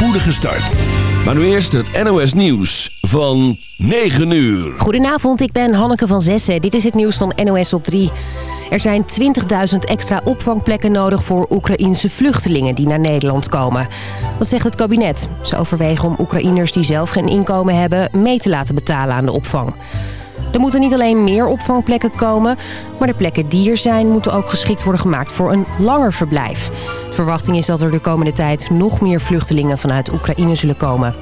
spoedige start. Maar nu eerst het NOS Nieuws van 9 uur. Goedenavond, ik ben Hanneke van Zessen. Dit is het nieuws van NOS op 3. Er zijn 20.000 extra opvangplekken nodig voor Oekraïense vluchtelingen die naar Nederland komen. Dat zegt het kabinet. Ze overwegen om Oekraïners die zelf geen inkomen hebben mee te laten betalen aan de opvang. Er moeten niet alleen meer opvangplekken komen, maar de plekken die er zijn moeten ook geschikt worden gemaakt voor een langer verblijf. Verwachting is dat er de komende tijd nog meer vluchtelingen vanuit Oekraïne zullen komen.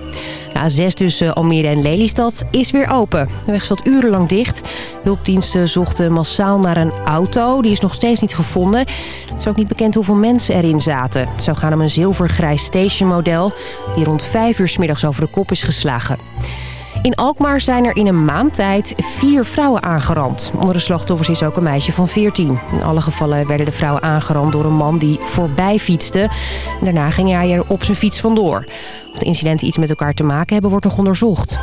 De A6 tussen Almere en Lelystad is weer open. De weg zat urenlang dicht. Hulpdiensten zochten massaal naar een auto. Die is nog steeds niet gevonden. Het is ook niet bekend hoeveel mensen erin zaten. Het zou gaan om een zilvergrijs stationmodel... die rond 5 uur s middags over de kop is geslagen. In Alkmaar zijn er in een maand tijd vier vrouwen aangerand. Onder de slachtoffers is ook een meisje van 14. In alle gevallen werden de vrouwen aangerand door een man die voorbij fietste. Daarna ging hij er op zijn fiets vandoor. Of de incidenten iets met elkaar te maken hebben, wordt nog onderzocht.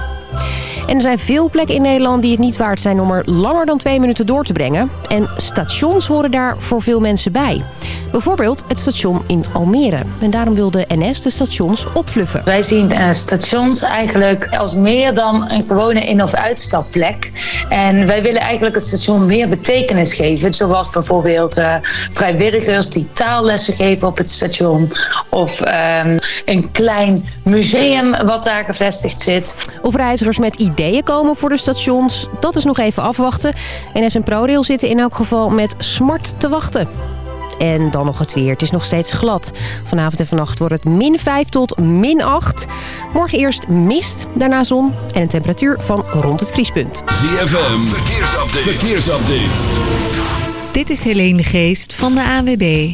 En er zijn veel plekken in Nederland die het niet waard zijn om er langer dan twee minuten door te brengen. En stations horen daar voor veel mensen bij. Bijvoorbeeld het station in Almere. En daarom wil de NS de stations opfluffen. Wij zien uh, stations eigenlijk als meer dan een gewone in- of uitstapplek. En wij willen eigenlijk het station meer betekenis geven. Zoals bijvoorbeeld uh, vrijwilligers die taallessen geven op het station. Of uh, een klein museum wat daar gevestigd zit. Of reizigers met ideeën komen voor de stations, dat is nog even afwachten. NS en ProRail zitten in elk geval met smart te wachten. En dan nog het weer. Het is nog steeds glad. Vanavond en vannacht wordt het min 5 tot min 8. Morgen eerst mist, daarna zon en een temperatuur van rond het vriespunt. ZFM, verkeersupdate. verkeersupdate. Dit is Helene Geest van de ANWB.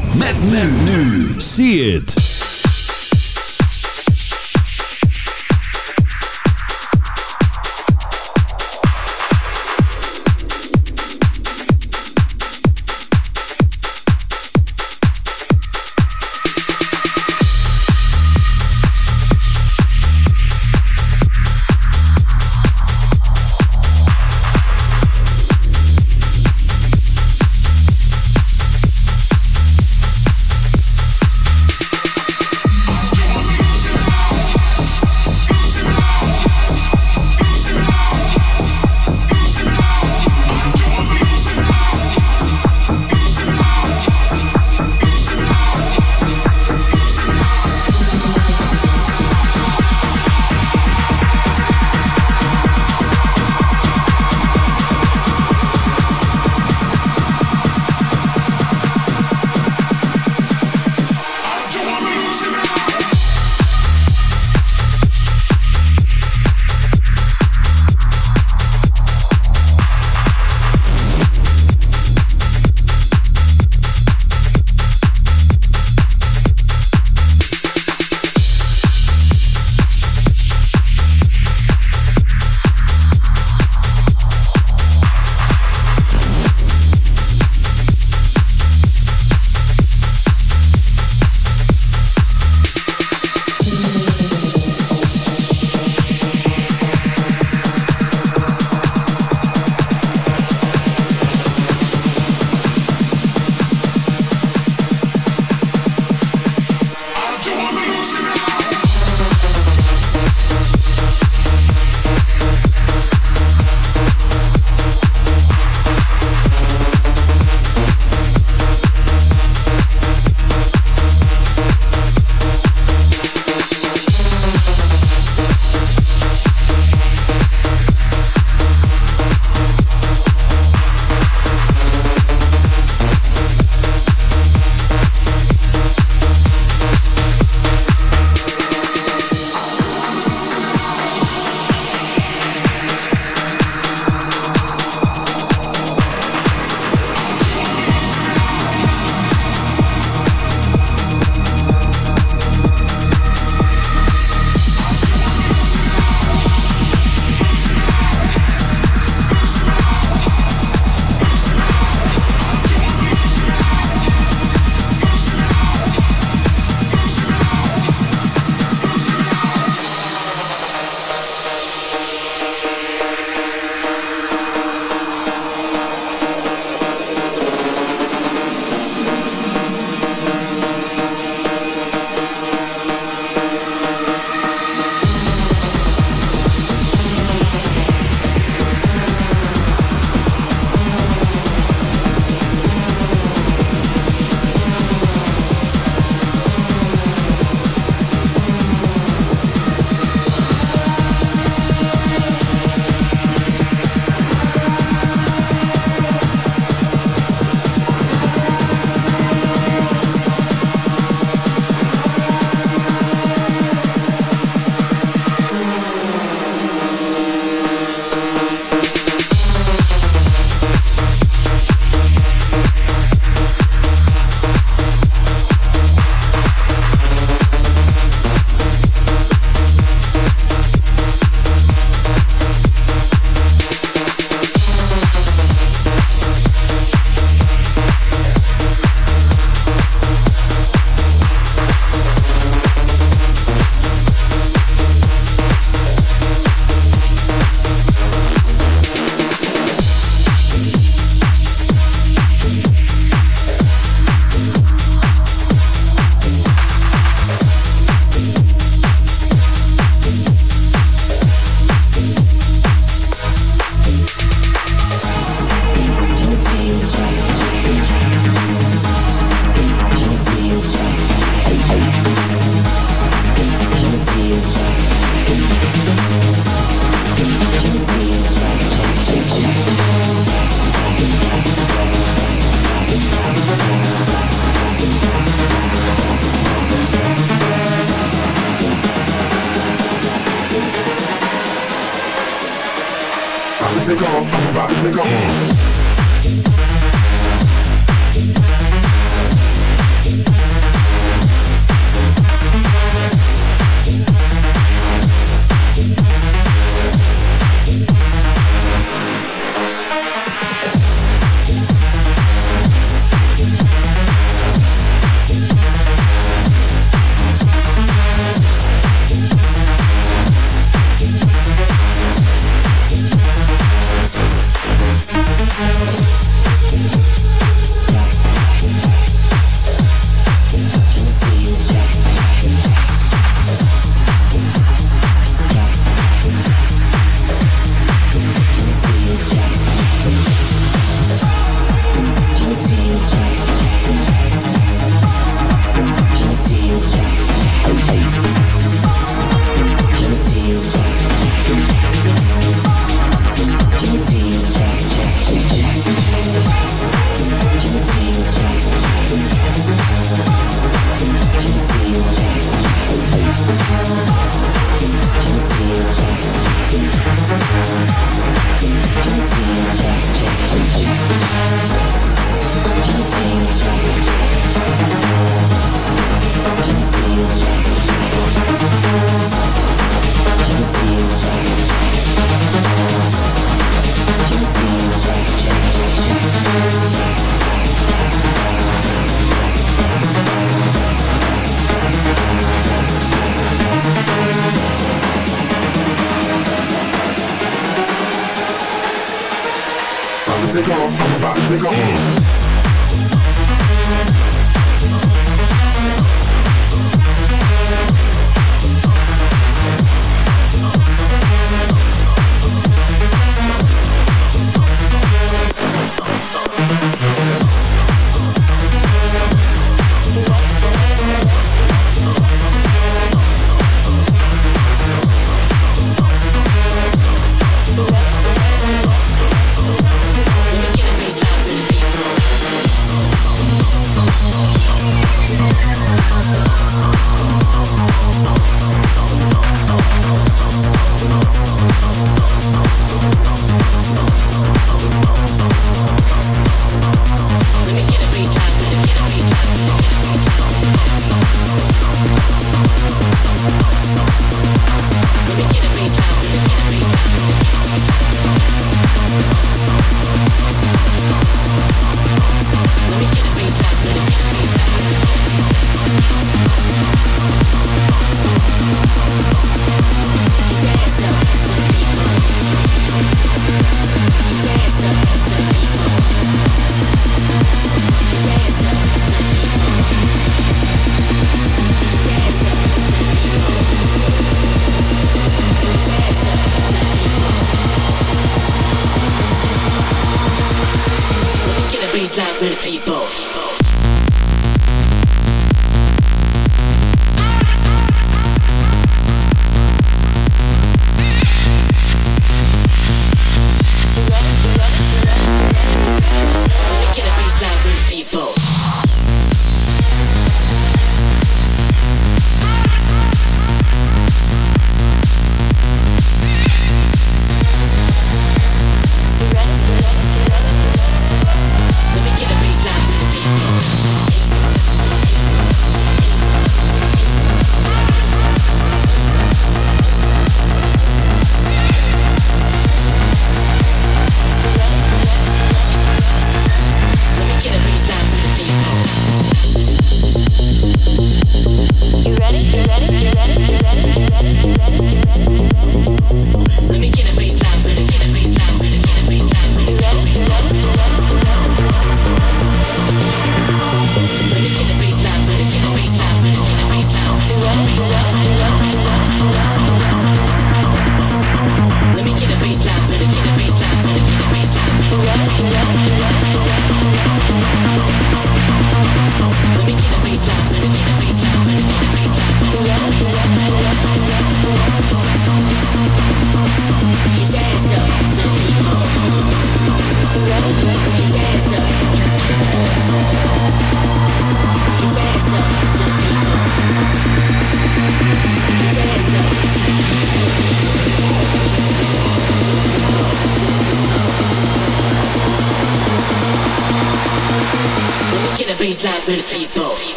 Met men nu. See it.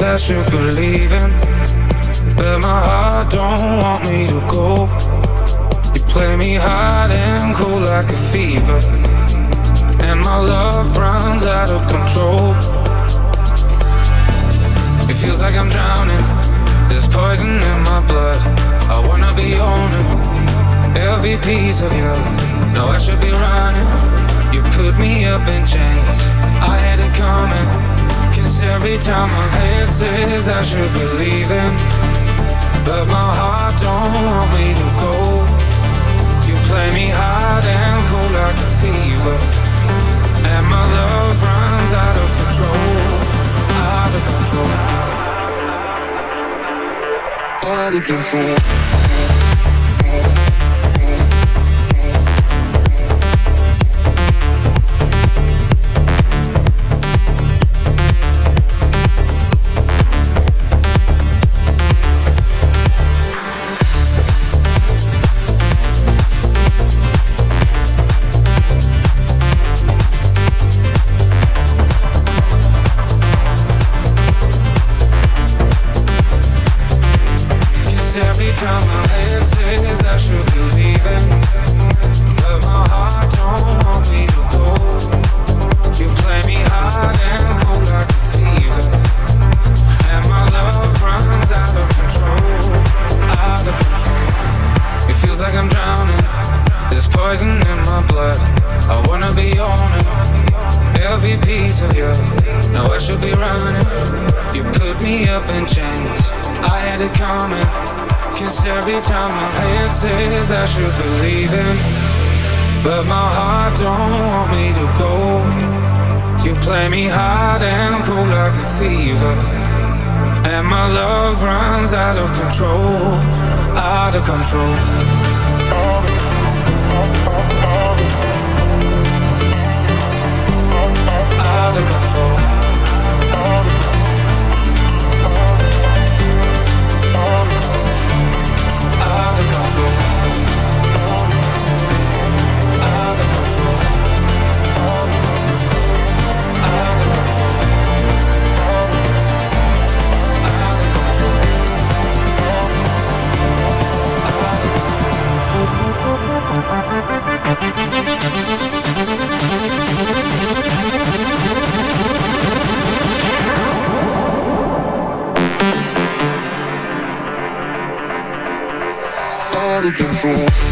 I should believe in? But my heart don't want me to go. You play me hot and cold like a fever. And my love runs out of control. It feels like I'm drowning. There's poison in my blood. I wanna be owning Every piece of you. No, I should be running. You put me up in chains. I had it coming every time my head says I should be leaving But my heart don't want me to go. You play me hot and cold like a fever And my love runs out of control Out of control. Out of control Play me hard and cool like a fever. And my love runs out of control, out of control. Out of control. free.